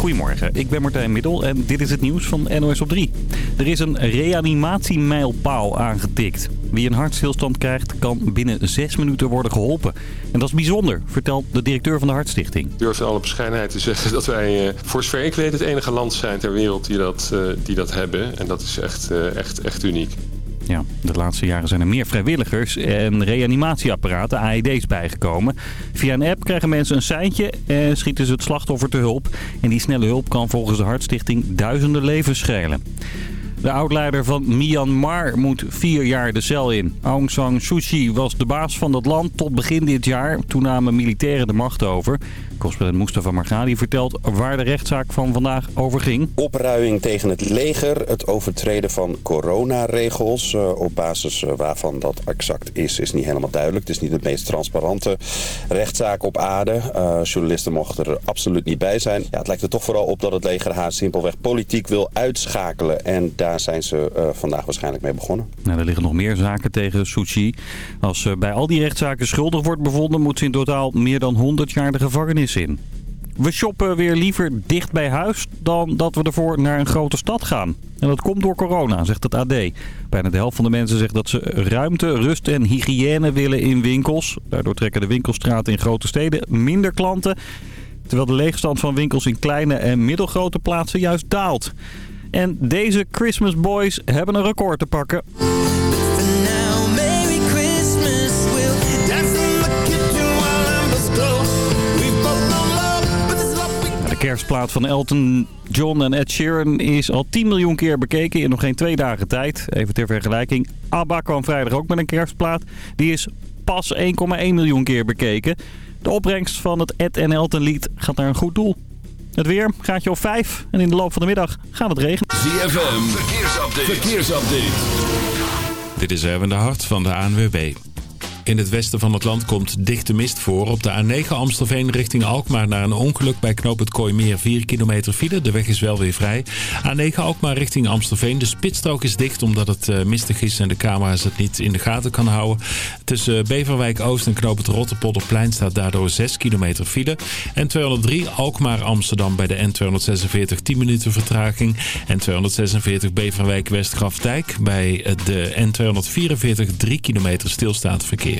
Goedemorgen, ik ben Martijn Middel en dit is het nieuws van NOS op 3. Er is een reanimatiemijlpaal aangetikt. Wie een hartstilstand krijgt, kan binnen zes minuten worden geholpen. En dat is bijzonder, vertelt de directeur van de Hartstichting. Ik durf in alle bescheidenheid te zeggen dat wij, eh, voor zover ik weet, het enige land zijn ter wereld die dat, eh, die dat hebben. En dat is echt, eh, echt, echt uniek. Ja, de laatste jaren zijn er meer vrijwilligers en reanimatieapparaten, AED's, bijgekomen. Via een app krijgen mensen een seintje en schieten ze het slachtoffer te hulp. En die snelle hulp kan volgens de Hartstichting duizenden levens schelen. De oudleider van Myanmar moet vier jaar de cel in. Aung San Suu Kyi was de baas van dat land tot begin dit jaar. Toen namen militairen de macht over. Correspondent Mustafa Margadi vertelt waar de rechtszaak van vandaag over ging. Opruiing tegen het leger, het overtreden van coronaregels. Uh, op basis uh, waarvan dat exact is, is niet helemaal duidelijk. Het is niet de meest transparante rechtszaak op aarde. Uh, journalisten mochten er absoluut niet bij zijn. Ja, het lijkt er toch vooral op dat het leger haar simpelweg politiek wil uitschakelen. En daar zijn ze vandaag waarschijnlijk mee begonnen. Nou, er liggen nog meer zaken tegen Suu Kyi. Als ze bij al die rechtszaken schuldig wordt bevonden... moet ze in totaal meer dan 100 jaar de gevangenis in. We shoppen weer liever dicht bij huis dan dat we ervoor naar een grote stad gaan. En dat komt door corona, zegt het AD. Bijna de helft van de mensen zegt dat ze ruimte, rust en hygiëne willen in winkels. Daardoor trekken de winkelstraten in grote steden minder klanten. Terwijl de leegstand van winkels in kleine en middelgrote plaatsen juist daalt. En deze Christmas Boys hebben een record te pakken. Kerstplaat van Elton John en Ed Sheeran is al 10 miljoen keer bekeken in nog geen twee dagen tijd. Even ter vergelijking. ABBA kwam vrijdag ook met een kerstplaat. Die is pas 1,1 miljoen keer bekeken. De opbrengst van het Ed en Elton lied gaat naar een goed doel. Het weer gaat je op 5 en in de loop van de middag gaat het regenen. ZFM, verkeersupdate. verkeersupdate. Dit is Erwin de Hart van de ANWB. In het westen van het land komt dichte mist voor. Op de A9 Amstelveen richting Alkmaar naar een ongeluk bij knoop het Kooimeer 4 kilometer file. De weg is wel weer vrij. A9 Alkmaar richting Amstelveen. De spitsstrook is dicht omdat het uh, mistig is en de camera's het niet in de gaten kan houden. Tussen Beverwijk Oost en knoop het Rotterpolderplein staat daardoor 6 kilometer file. En 203 Alkmaar Amsterdam bij de N246 10 minuten vertraging. En 246 Beverwijk West Grafdijk bij de N244 3 kilometer stilstaand verkeer.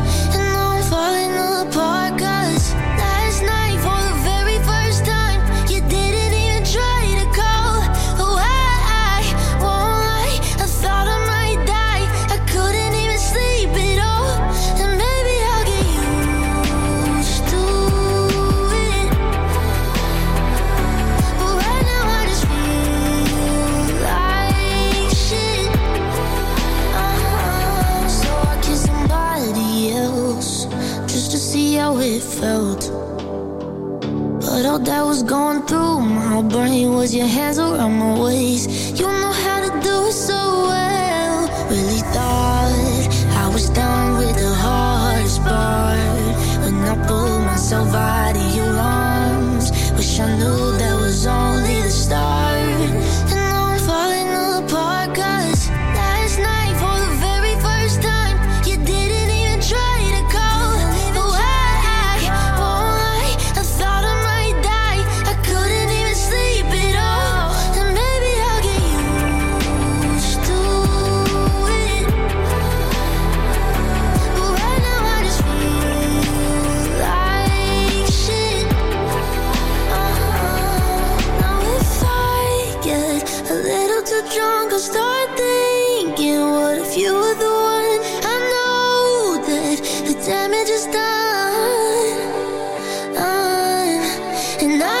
That was going through my brain was your hands around my waist. And I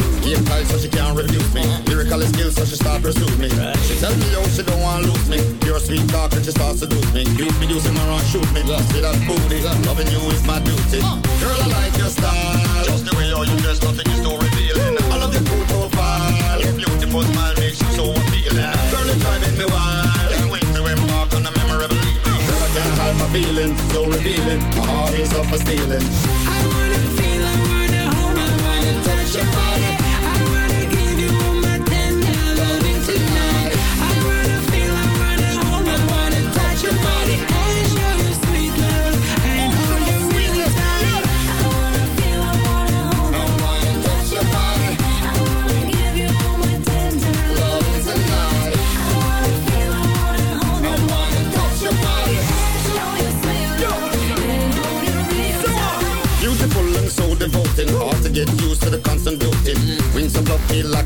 Game tight so she can't refuse me. Lyrical skills so she start pursue me. She tell me how she don't want lose me. Pure sweet talk and she starts to seduce me. Cute me using my run shoot me. See that booty. Loving you is my duty. Girl I like your style. Just the way you dress, nothing is so revealing. I love your cool profile. Your beautiful smile makes you so appealing. Girl it's driving me wild. Can't wait to embark on a memorable evening. Girl I can't hide my feelings, so revealing. My heart is up for stealing. I wanna feel, I wanna hold, I wanna touch your body.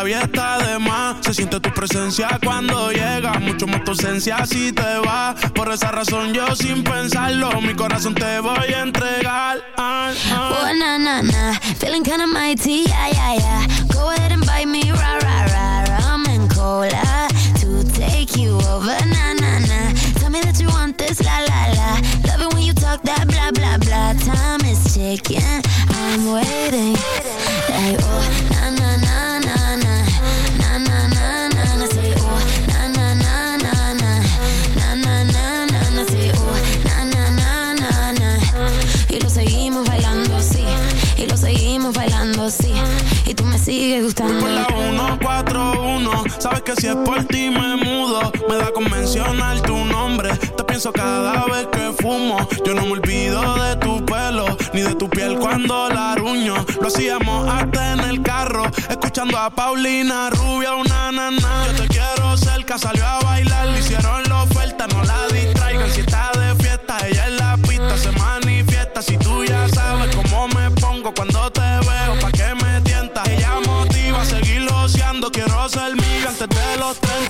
Labia está de más. Se siente tu presencia cuando llega, mucho más tu ausencia si te va. Por esa razón yo sin pensarlo, mi corazón te voy a entregar. Ah, ah. Oh, na, na, na. Feeling kinda mighty, yeah, yeah, yeah. Go ahead and bite me, rah, rah, rah. Que si es por ti me mudo. Me da con mencionar tu nombre. Te pienso cada vez que fumo. Yo no me olvido de tu pelo, ni de tu piel cuando la ruño. Lo hacíamos hasta en el carro, escuchando a Paulina Rubia, una nana. Yo te quiero cerca, salió a bailar, le hicieron la oferta, no la distraigan. Si está de fiesta, ella en la pista se manifiesta. Si tú ya sabes otra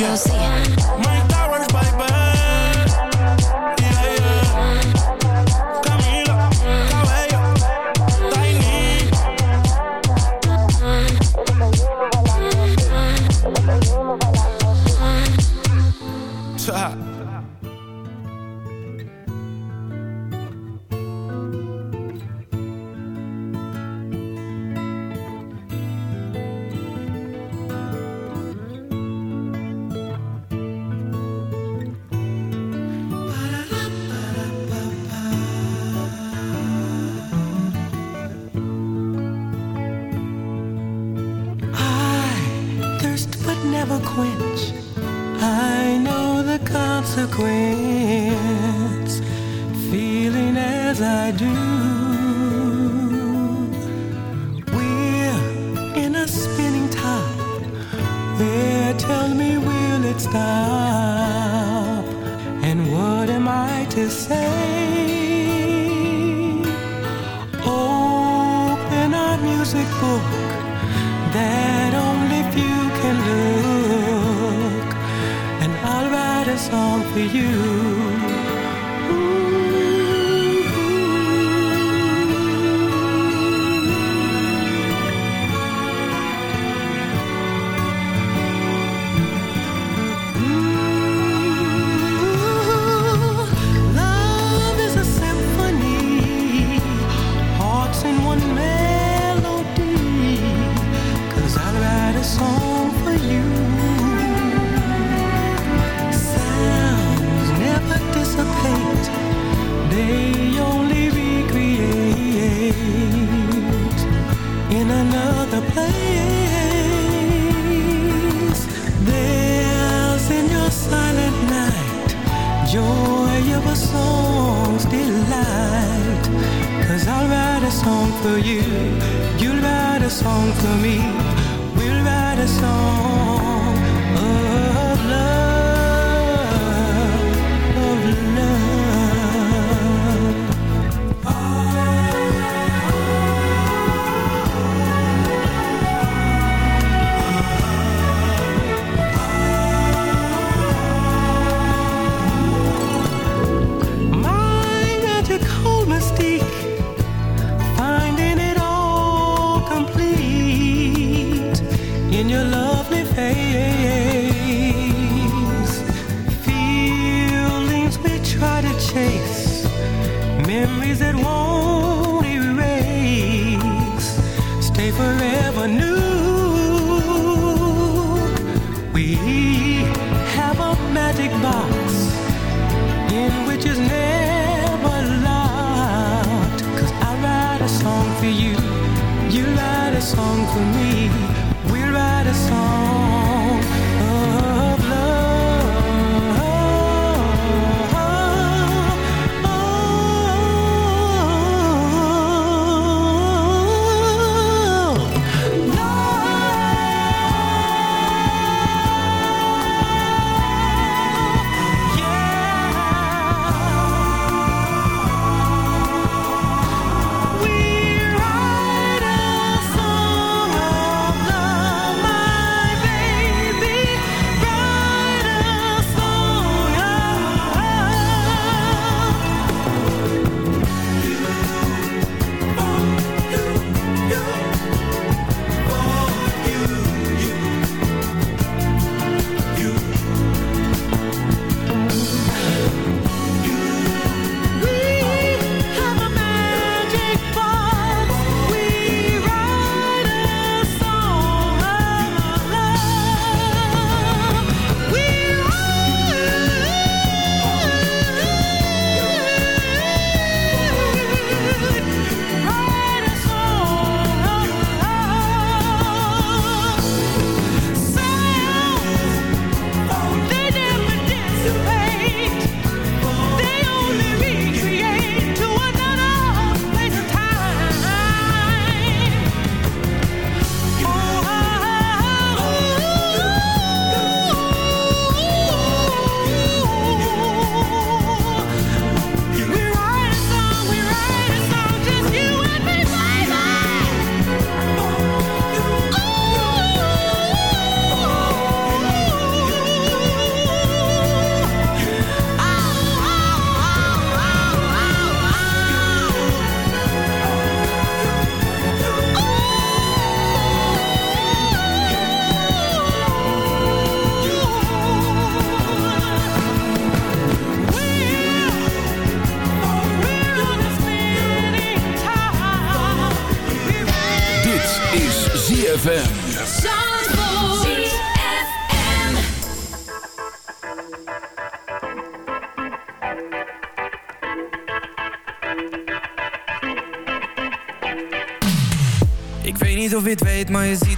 You'll see.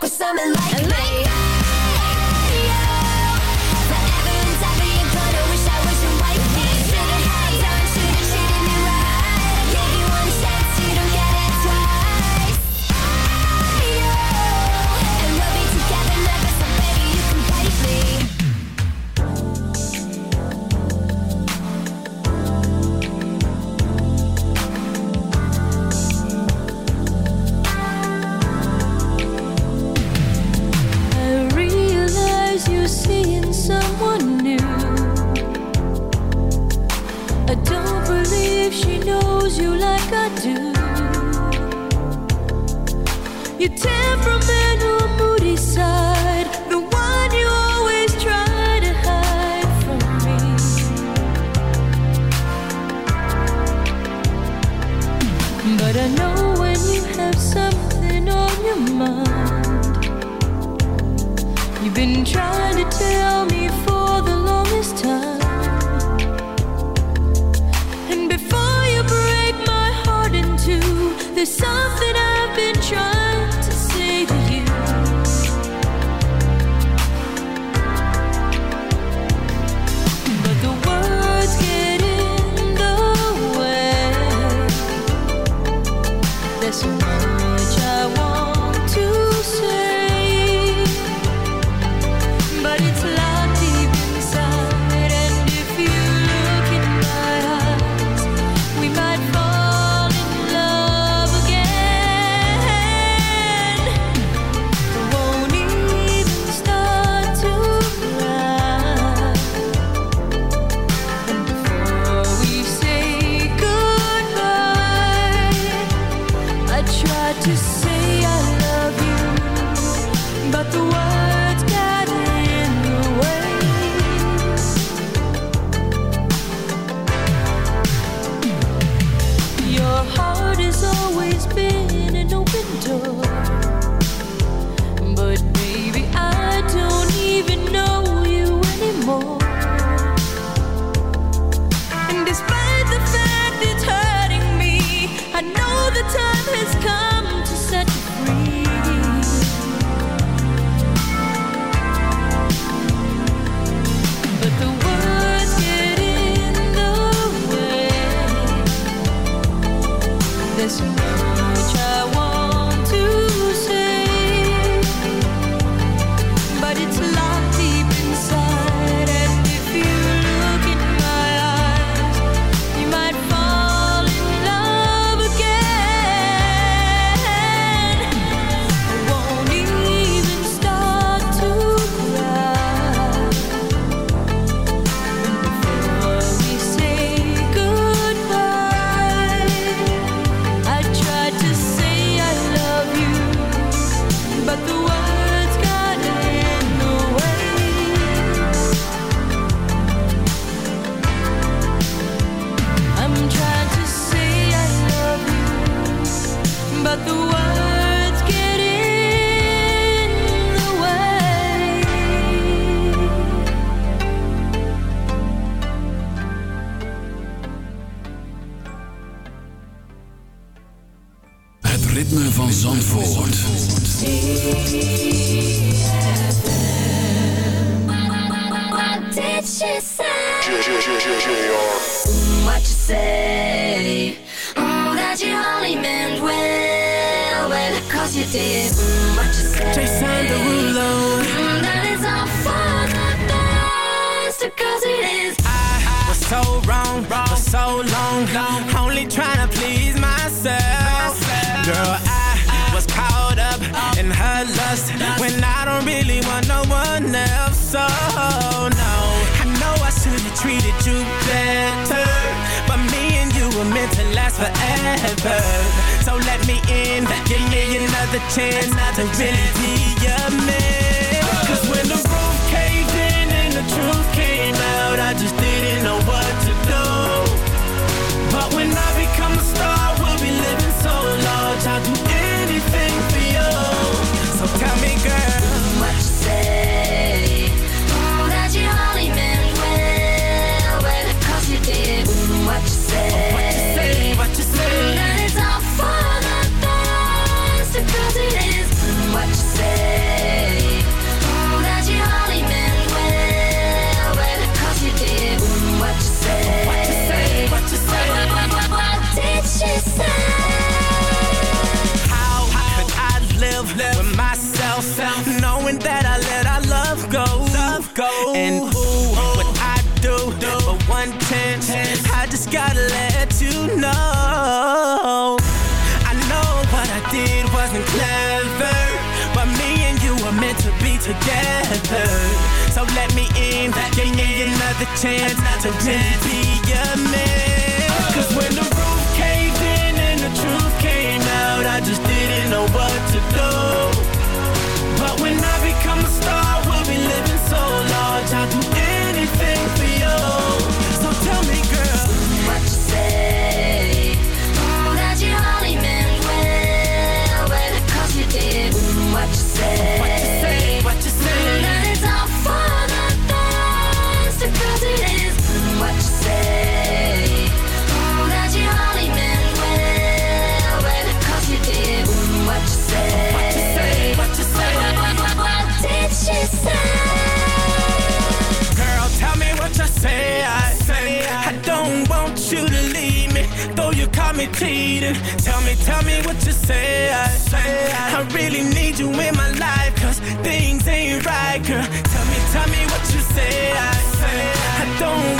rock with something like. What you say? Mm, that you only meant well, well, cause you did. Mm, what you say? Jason Derulo. Mm, that is all for the best, cause it is. I, was so wrong, wrong, for so long, long. Only trying to please myself. Girl, I, was caught up, up in her lust when I don't really want no one else. So, no So let me in, give me another chance to really be your man. Cause when the together. So let me in, let give me, in. another chance another to chance. be a man. Tell me, tell me what you say. I, I really need you in my life, cause things ain't right, girl. Tell me, tell me what you say. I, I don't